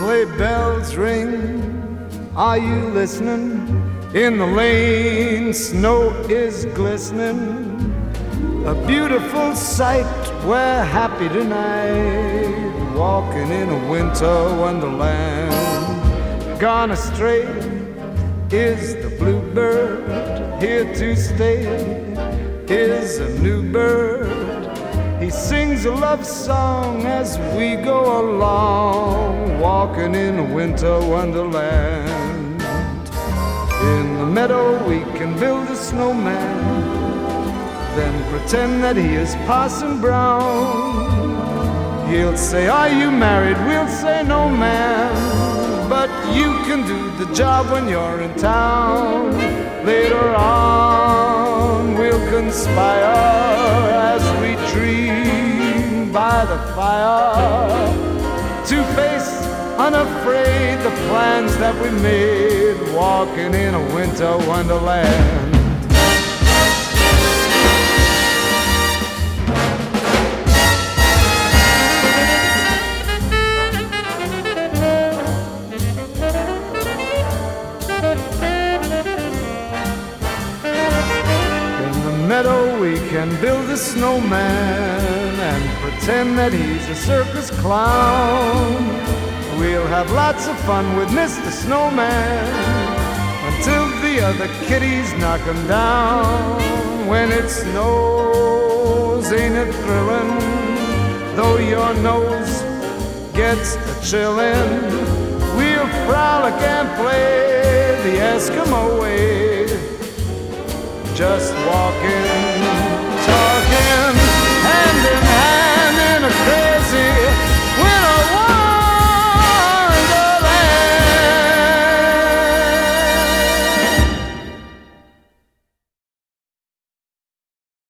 sleigh bells ring. Are you listening? In the lane, snow is glistening. A beautiful sight, we're happy tonight. Walking in a winter wonderland. Gone astray is the bluebird. Here to stay is a new bird. He sings a love song as we go along, walking in a winter wonderland. In the meadow, we can build a snowman, then pretend that he is Parson Brown. He'll say, Are you married? We'll say, No, man. But you can do the job when you're in town. Later on, we'll conspire as we dream by the fire to face unafraid the plans that we made walking in a winter wonderland. In the meadow we can build a snowman and pretend that he's a circus clown. We'll have lots of fun with Mr. Snowman until the other kitties knock him down. When it snows, ain't it thrilling? Though your nose gets a chillin', we'll frolic and play the Eskimo way just walking,